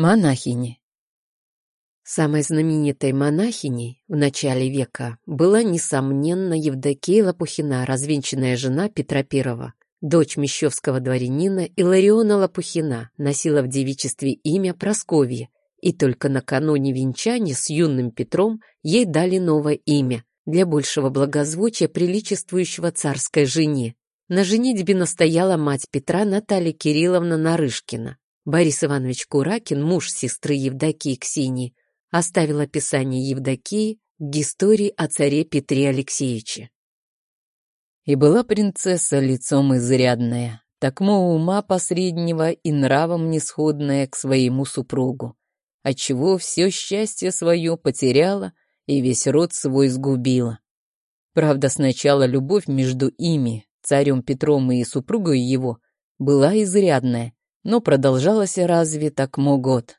Монахини. Самой знаменитой монахиней в начале века была, несомненно, Евдокия Лопухина, развенчанная жена Петра I. Дочь мещовского дворянина Илариона Лопухина носила в девичестве имя Просковья, и только накануне венчания с юным Петром ей дали новое имя для большего благозвучия, приличествующего царской жене. На женитьбе настояла мать Петра Наталья Кирилловна Нарышкина. Борис Иванович Куракин, муж сестры Евдокии Ксении, оставил описание Евдокии к истории о царе Петре Алексеевиче. И была принцесса лицом изрядная, такмо ума посреднего и нравом несходная к своему супругу, отчего все счастье свое потеряла и весь род свой сгубила. Правда, сначала любовь между ими, царем Петром и супругой его, была изрядная, но продолжалась разве так год.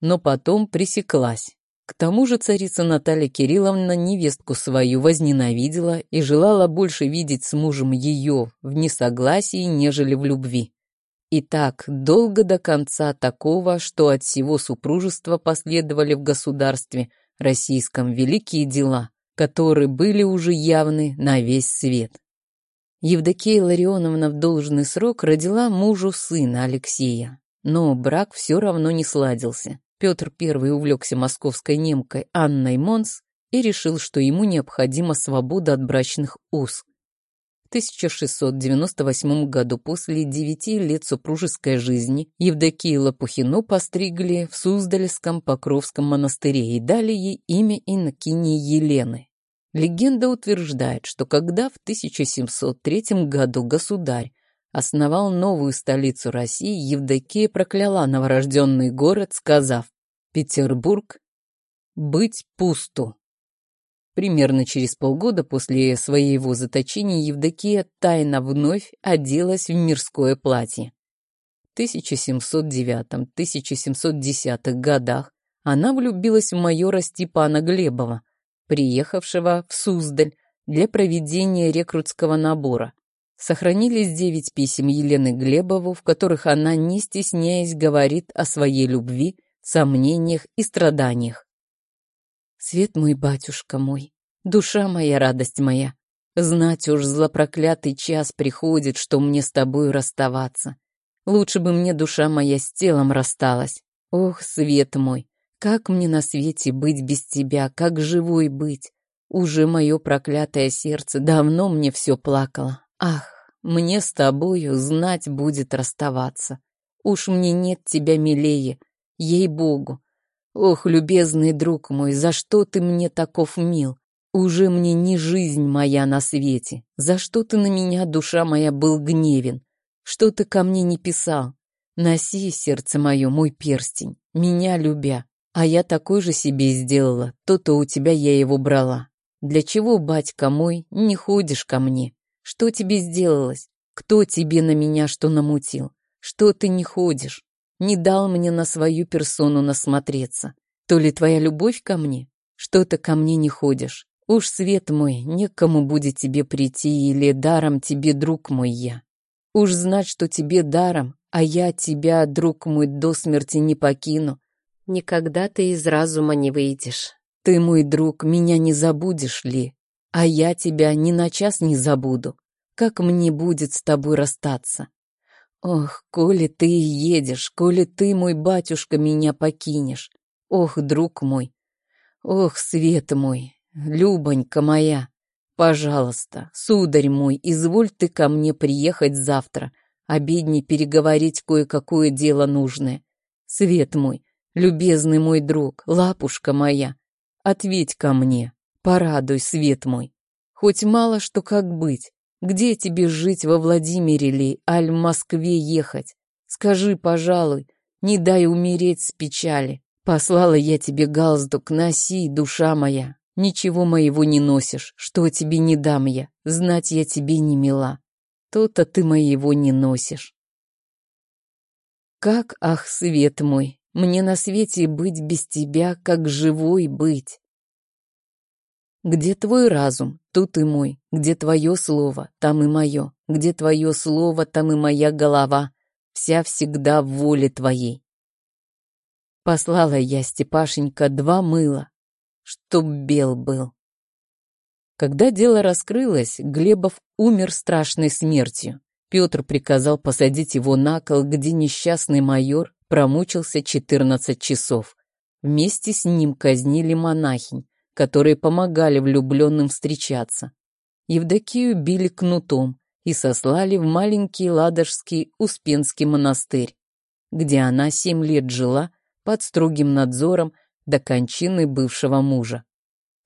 Но потом пресеклась. К тому же царица Наталья Кирилловна невестку свою возненавидела и желала больше видеть с мужем ее в несогласии, нежели в любви. И так долго до конца такого, что от всего супружества последовали в государстве российском великие дела, которые были уже явны на весь свет. Евдокия Ларионовна в должный срок родила мужу сына Алексея. Но брак все равно не сладился. Петр I увлекся московской немкой Анной Монс и решил, что ему необходима свобода от брачных уз. В 1698 году, после девяти лет супружеской жизни, Евдокию Лопухину постригли в Суздальском Покровском монастыре и дали ей имя Иннокинии Елены. Легенда утверждает, что когда в 1703 году государь основал новую столицу России, Евдокия прокляла новорожденный город, сказав «Петербург быть пусту». Примерно через полгода после своего заточения Евдокия тайно вновь оделась в мирское платье. В 1709-1710 годах она влюбилась в майора Степана Глебова, приехавшего в Суздаль для проведения рекрутского набора. Сохранились девять писем Елены Глебову, в которых она, не стесняясь, говорит о своей любви, сомнениях и страданиях. «Свет мой, батюшка мой, душа моя, радость моя, знать уж злопроклятый час приходит, что мне с тобою расставаться. Лучше бы мне душа моя с телом рассталась. Ох, свет мой, как мне на свете быть без тебя, как живой быть? Уже мое проклятое сердце давно мне все плакало. Ах, мне с тобою знать будет расставаться. Уж мне нет тебя милее, ей-богу. Ох, любезный друг мой, за что ты мне таков мил? Уже мне не жизнь моя на свете. За что ты на меня, душа моя, был гневен? Что ты ко мне не писал? Носи, сердце мое, мой перстень, меня любя. А я такой же себе сделала, то-то у тебя я его брала. Для чего, батька мой, не ходишь ко мне? Что тебе сделалось? Кто тебе на меня что намутил? Что ты не ходишь? Не дал мне на свою персону насмотреться. То ли твоя любовь ко мне? Что ты ко мне не ходишь? Уж, свет мой, некому будет тебе прийти, или даром тебе, друг мой, я. Уж знать, что тебе даром, а я тебя, друг мой, до смерти не покину, Никогда ты из разума не выйдешь. Ты, мой друг, меня не забудешь ли? А я тебя ни на час не забуду. Как мне будет с тобой расстаться? Ох, коли ты едешь, коли ты, мой батюшка, меня покинешь. Ох, друг мой, ох, свет мой, Любонька моя, пожалуйста, сударь мой, изволь ты ко мне приехать завтра, обедней переговорить кое-какое дело нужное. Свет мой, Любезный мой друг, лапушка моя, ответь ко мне, порадуй, свет мой. Хоть мало что как быть, где тебе жить во Владимире ли, аль в Москве ехать? Скажи, пожалуй, не дай умереть с печали. Послала я тебе галстук, носи, душа моя. Ничего моего не носишь, что тебе не дам я, знать я тебе не мила. То-то ты моего не носишь. Как, ах, свет мой, мне на свете быть без тебя, как живой быть. Где твой разум, тут и мой. Где твое слово, там и мое. Где твое слово, там и моя голова. Вся всегда в воле твоей. Послала я Степашенька два мыла, чтоб бел был. Когда дело раскрылось, Глебов умер страшной смертью. Петр приказал посадить его на кол, где несчастный майор промучился 14 часов. Вместе с ним казнили монахинь, которые помогали влюбленным встречаться. Евдокию били кнутом и сослали в маленький ладожский Успенский монастырь, где она семь лет жила под строгим надзором до кончины бывшего мужа.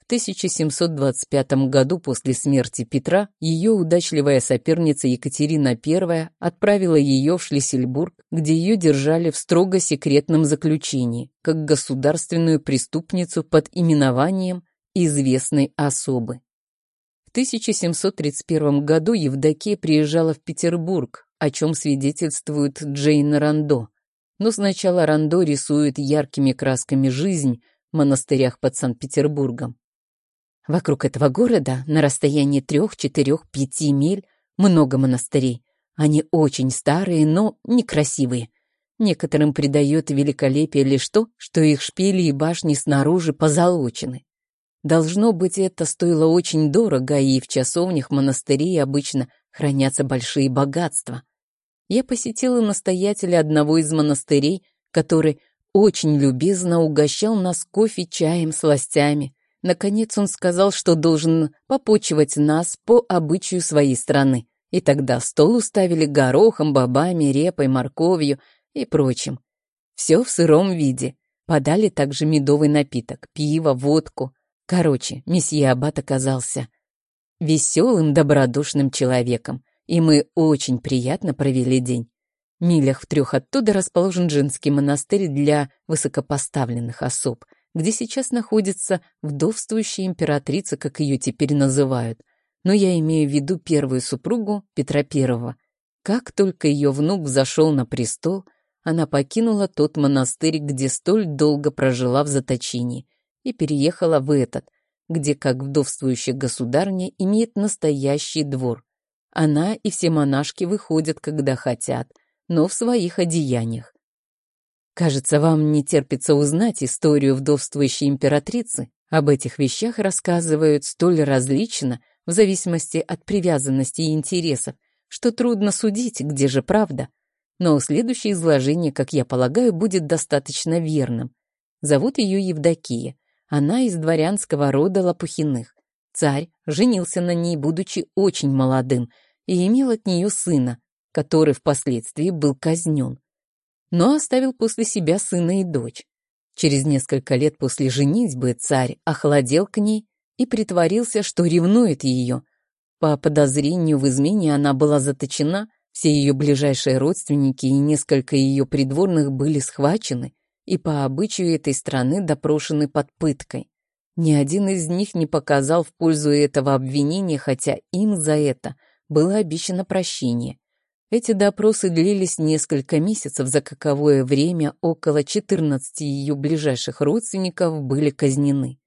В 1725 году после смерти Петра ее удачливая соперница Екатерина I отправила ее в Шлиссельбург, где ее держали в строго секретном заключении, как государственную преступницу под именованием известной особы. В 1731 году Евдокия приезжала в Петербург, о чем свидетельствует Джейн Рандо. Но сначала Рандо рисует яркими красками жизнь в монастырях под Санкт-Петербургом. Вокруг этого города на расстоянии трех, четырех, пяти миль много монастырей. Они очень старые, но некрасивые. Некоторым придает великолепие лишь то, что их шпили и башни снаружи позолочены. Должно быть, это стоило очень дорого, и в часовнях монастырей обычно хранятся большие богатства. Я посетила настоятеля одного из монастырей, который очень любезно угощал нас кофе, чаем, сластями. Наконец он сказал, что должен попочивать нас по обычаю своей страны. И тогда стол уставили горохом, бобами, репой, морковью и прочим. Все в сыром виде. Подали также медовый напиток, пиво, водку. Короче, месье Аббат оказался веселым, добродушным человеком, и мы очень приятно провели день. Милях в трех оттуда расположен женский монастырь для высокопоставленных особ — где сейчас находится вдовствующая императрица, как ее теперь называют. Но я имею в виду первую супругу Петра I. Как только ее внук взошел на престол, она покинула тот монастырь, где столь долго прожила в заточении, и переехала в этот, где, как вдовствующая государня, имеет настоящий двор. Она и все монашки выходят, когда хотят, но в своих одеяниях. Кажется, вам не терпится узнать историю вдовствующей императрицы. Об этих вещах рассказывают столь различно, в зависимости от привязанности и интересов, что трудно судить, где же правда. Но следующее изложение, как я полагаю, будет достаточно верным. Зовут ее Евдокия. Она из дворянского рода Лопухиных. Царь женился на ней, будучи очень молодым, и имел от нее сына, который впоследствии был казнен но оставил после себя сына и дочь. Через несколько лет после женитьбы царь охладел к ней и притворился, что ревнует ее. По подозрению в измене она была заточена, все ее ближайшие родственники и несколько ее придворных были схвачены и по обычаю этой страны допрошены под пыткой. Ни один из них не показал в пользу этого обвинения, хотя им за это было обещано прощение. Эти допросы длились несколько месяцев, за каковое время около 14 ее ближайших родственников были казнены.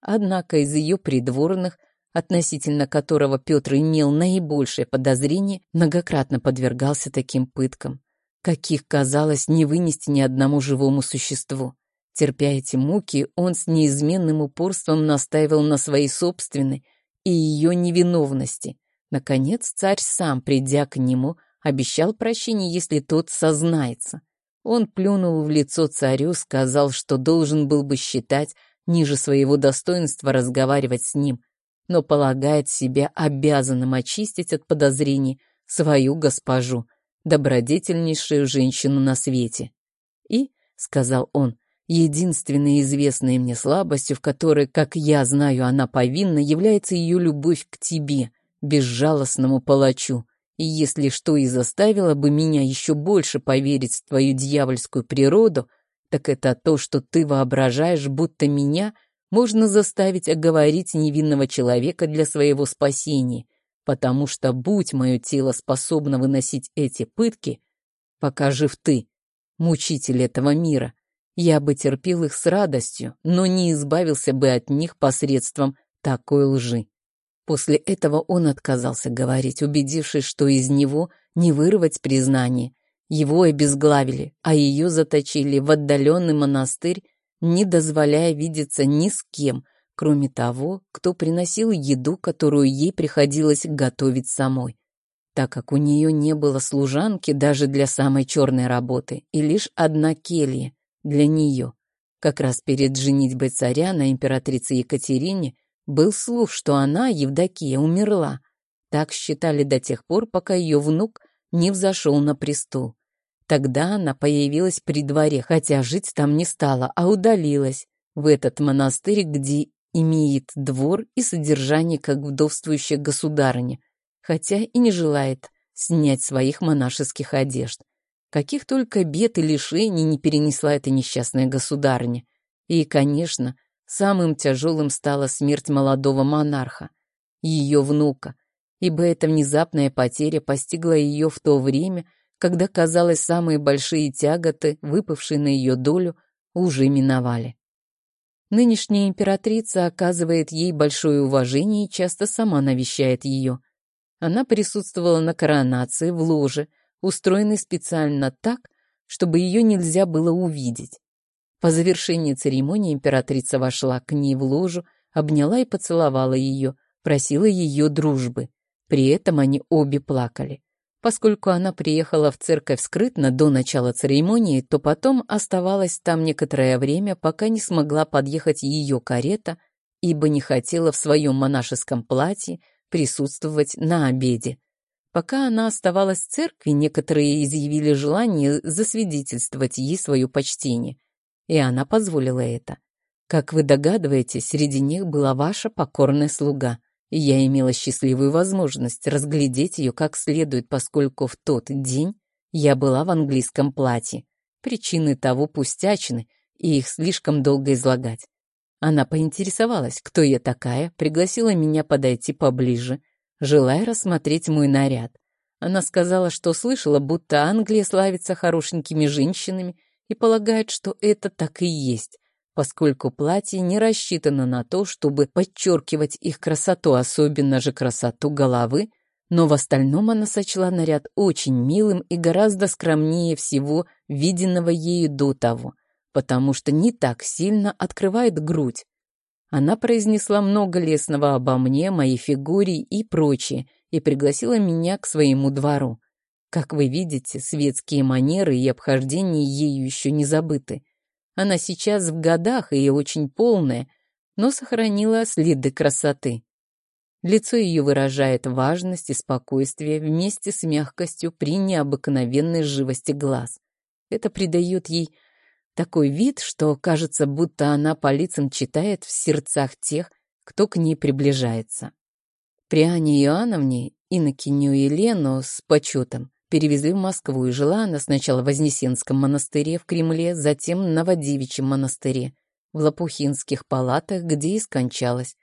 Однако из ее придворных, относительно которого Петр имел наибольшее подозрение, многократно подвергался таким пыткам, каких, казалось, не вынести ни одному живому существу. Терпя эти муки, он с неизменным упорством настаивал на своей собственной и ее невиновности. Наконец царь сам, придя к нему, Обещал прощение, если тот сознается. Он плюнул в лицо царю, сказал, что должен был бы считать ниже своего достоинства разговаривать с ним, но полагает себя обязанным очистить от подозрений свою госпожу, добродетельнейшую женщину на свете. И, — сказал он, — единственной известной мне слабостью, в которой, как я знаю, она повинна, является ее любовь к тебе, безжалостному палачу, если что и заставило бы меня еще больше поверить в твою дьявольскую природу, так это то, что ты воображаешь, будто меня можно заставить оговорить невинного человека для своего спасения, потому что, будь мое тело способно выносить эти пытки, пока жив ты, мучитель этого мира, я бы терпел их с радостью, но не избавился бы от них посредством такой лжи. После этого он отказался говорить, убедившись, что из него не вырвать признание, Его обезглавили, а ее заточили в отдаленный монастырь, не дозволяя видеться ни с кем, кроме того, кто приносил еду, которую ей приходилось готовить самой. Так как у нее не было служанки даже для самой черной работы, и лишь одна келья для нее. Как раз перед женитьбой царя на императрице Екатерине был слух, что она, Евдокия, умерла. Так считали до тех пор, пока ее внук не взошел на престол. Тогда она появилась при дворе, хотя жить там не стала, а удалилась в этот монастырь, где имеет двор и содержание как вдовствующая государыня, хотя и не желает снять своих монашеских одежд. Каких только бед и лишений не перенесла эта несчастная государыня. И, конечно, самым тяжелым стала смерть молодого монарха, ее внука, ибо эта внезапная потеря постигла ее в то время, когда, казалось, самые большие тяготы, выпавшие на ее долю, уже миновали. Нынешняя императрица оказывает ей большое уважение и часто сама навещает ее. Она присутствовала на коронации в ложе, устроенной специально так, чтобы ее нельзя было увидеть. По завершении церемонии императрица вошла к ней в ложу, обняла и поцеловала ее, просила ее дружбы. При этом они обе плакали. Поскольку она приехала в церковь скрытно до начала церемонии, то потом оставалась там некоторое время, пока не смогла подъехать ее карета, ибо не хотела в своем монашеском платье присутствовать на обеде. Пока она оставалась в церкви, некоторые изъявили желание засвидетельствовать ей свое почтение, и она позволила это. Как вы догадываетесь, среди них была ваша покорная слуга — и я имела счастливую возможность разглядеть ее как следует, поскольку в тот день я была в английском платье. Причины того пустячны, и их слишком долго излагать. Она поинтересовалась, кто я такая, пригласила меня подойти поближе, желая рассмотреть мой наряд. Она сказала, что слышала, будто Англия славится хорошенькими женщинами и полагает, что это так и есть, поскольку платье не рассчитано на то, чтобы подчеркивать их красоту, особенно же красоту головы, но в остальном она сочла наряд очень милым и гораздо скромнее всего виденного ею до того, потому что не так сильно открывает грудь. Она произнесла много лестного обо мне, моей фигуре и прочее, и пригласила меня к своему двору. Как вы видите, светские манеры и обхождение ею еще не забыты. Она сейчас в годах и очень полная, но сохранила следы красоты. Лицо ее выражает важность и спокойствие вместе с мягкостью при необыкновенной живости глаз. Это придает ей такой вид, что кажется, будто она по лицам читает в сердцах тех, кто к ней приближается. При Ане Иоанновне, инокиню Елену с почетом, перевезли в Москву, и жила она сначала в Вознесенском монастыре в Кремле, затем в Новодевичьем монастыре, в Лопухинских палатах, где и скончалась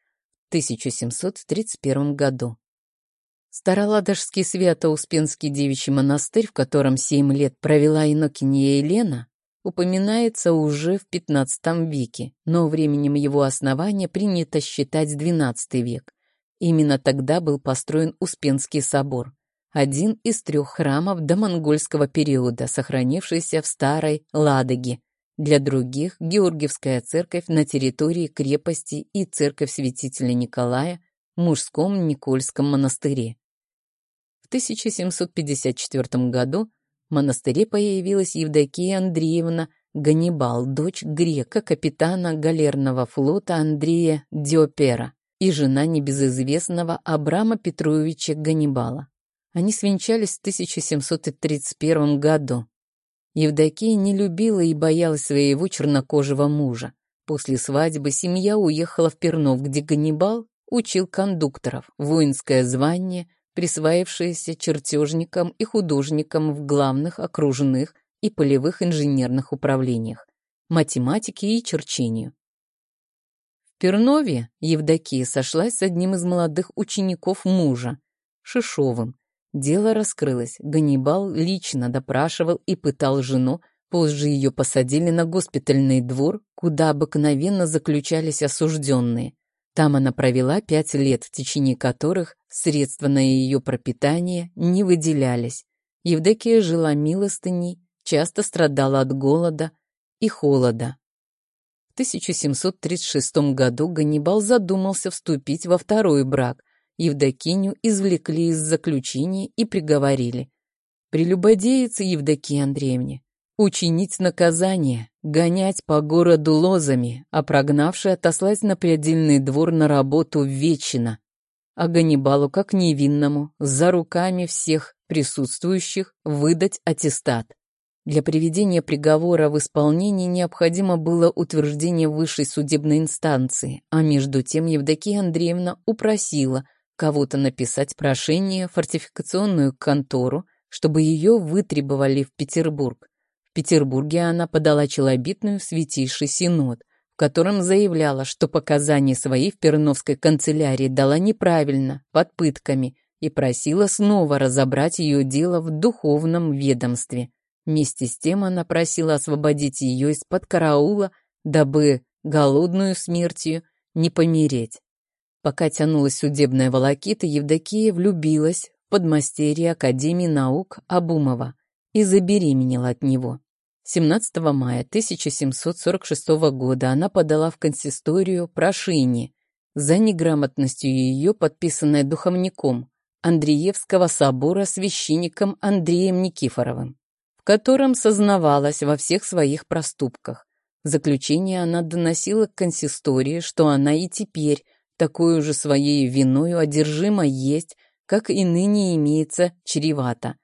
в 1731 году. Староладожский Свято-Успенский девичий монастырь, в котором семь лет провела инокиния Елена, упоминается уже в XV веке, но временем его основания принято считать XII век. Именно тогда был построен Успенский собор один из трех храмов домонгольского периода, сохранившийся в Старой Ладоге. Для других – Георгиевская церковь на территории крепости и церковь святителя Николая в мужском Никольском монастыре. В 1754 году в монастыре появилась Евдокия Андреевна Ганнибал, дочь грека, капитана галерного флота Андрея Диопера и жена небезызвестного Абрама Петровича Ганнибала. Они свенчались в 1731 году. Евдокия не любила и боялась своего чернокожего мужа. После свадьбы семья уехала в Пернов, где Ганнибал учил кондукторов, воинское звание, присваившееся чертежникам и художникам в главных окружных и полевых инженерных управлениях, математике и черчению. В Пернове Евдокия сошлась с одним из молодых учеников мужа, Шишовым, Дело раскрылось. Ганнибал лично допрашивал и пытал жену, позже ее посадили на госпитальный двор, куда обыкновенно заключались осужденные. Там она провела пять лет, в течение которых средства на ее пропитание не выделялись. Евдокия жила милостыней, часто страдала от голода и холода. В 1736 году Ганнибал задумался вступить во второй брак. Евдокиню извлекли из заключения и приговорили. Прелюбодеяться Евдокии Андреевне, учинить наказание, гонять по городу лозами, а прогнавший отослать на предельный двор на работу вечина. А Ганнибалу, как невинному, за руками всех присутствующих выдать аттестат. Для приведения приговора в исполнение необходимо было утверждение высшей судебной инстанции, а между тем Евдокия Андреевна упросила кого-то написать прошение в фортификационную контору, чтобы ее вытребовали в Петербург. В Петербурге она подала челобитную в Святейший Синод, в котором заявляла, что показания свои в Перновской канцелярии дала неправильно, под пытками, и просила снова разобрать ее дело в духовном ведомстве. Вместе с тем она просила освободить ее из-под караула, дабы голодную смертью не помереть. Пока тянулась судебная волокита, Евдокия влюбилась в подмастерье Академии наук Абумова и забеременела от него. 17 мая 1746 года она подала в консисторию прошение за неграмотностью ее, подписанное духовником Андреевского собора священником Андреем Никифоровым, в котором сознавалась во всех своих проступках. В заключение она доносила к консистории, что она и теперь такую же своей виною одержима есть, как и ныне имеется чревато,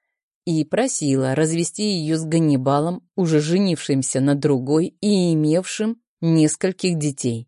и просила развести ее с Ганнибалом, уже женившимся на другой и имевшим нескольких детей.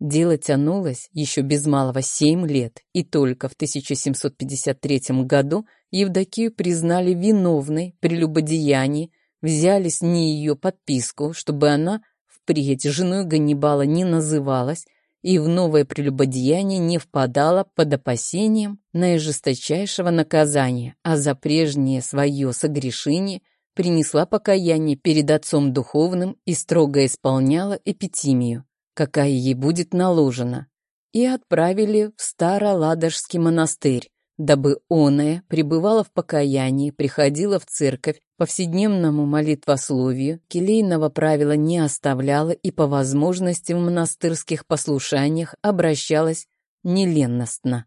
Дело тянулось еще без малого семь лет, и только в 1753 году Евдокию признали виновной при любодеянии, взяли с ней ее подписку, чтобы она впредь женой Ганнибала не называлась, и в новое прелюбодеяние не впадала под опасением наижесточайшего наказания, а за прежнее свое согрешение принесла покаяние перед Отцом Духовным и строго исполняла эпитимию, какая ей будет наложена, и отправили в Староладожский монастырь, дабы оная пребывала в покаянии, приходила в церковь, повседневному молитвословию, келейного правила не оставляла и по возможности в монастырских послушаниях обращалась неленностно.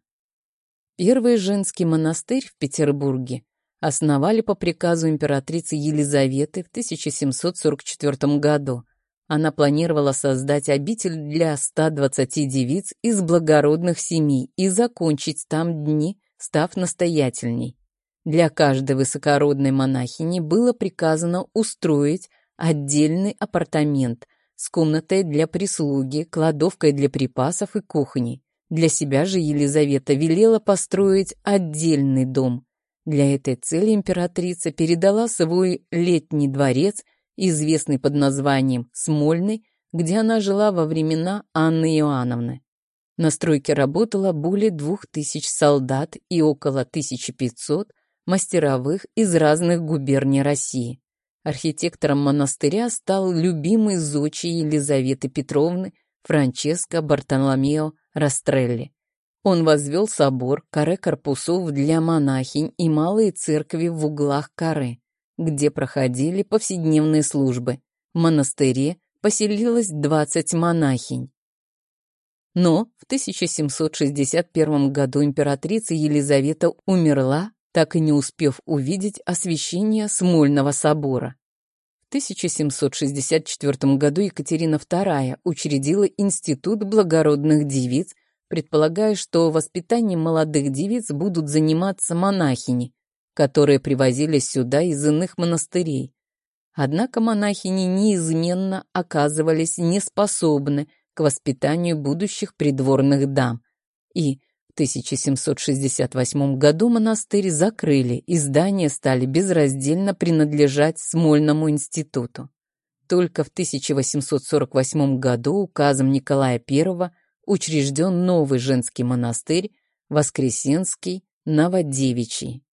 Первый женский монастырь в Петербурге основали по приказу императрицы Елизаветы в 1744 году. Она планировала создать обитель для 120 девиц из благородных семей и закончить там дни став настоятельней. Для каждой высокородной монахини было приказано устроить отдельный апартамент с комнатой для прислуги, кладовкой для припасов и кухней. Для себя же Елизавета велела построить отдельный дом. Для этой цели императрица передала свой летний дворец, известный под названием Смольный, где она жила во времена Анны Иоанновны. На стройке работало более двух тысяч солдат и около 1500 мастеровых из разных губерний России. Архитектором монастыря стал любимый зодчий Елизаветы Петровны Франческо Бартоломео Растрелли. Он возвел собор, каре корпусов для монахинь и малые церкви в углах каре, где проходили повседневные службы. В монастыре поселилось 20 монахинь. Но в 1761 году императрица Елизавета умерла, так и не успев увидеть освящение Смольного собора. В 1764 году Екатерина II учредила Институт благородных девиц, предполагая, что воспитанием молодых девиц будут заниматься монахини, которые привозились сюда из иных монастырей. Однако монахини неизменно оказывались неспособны к воспитанию будущих придворных дам. И в 1768 году монастырь закрыли, и здания стали безраздельно принадлежать Смольному институту. Только в 1848 году указом Николая I учрежден новый женский монастырь Воскресенский Новодевичий.